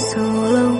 So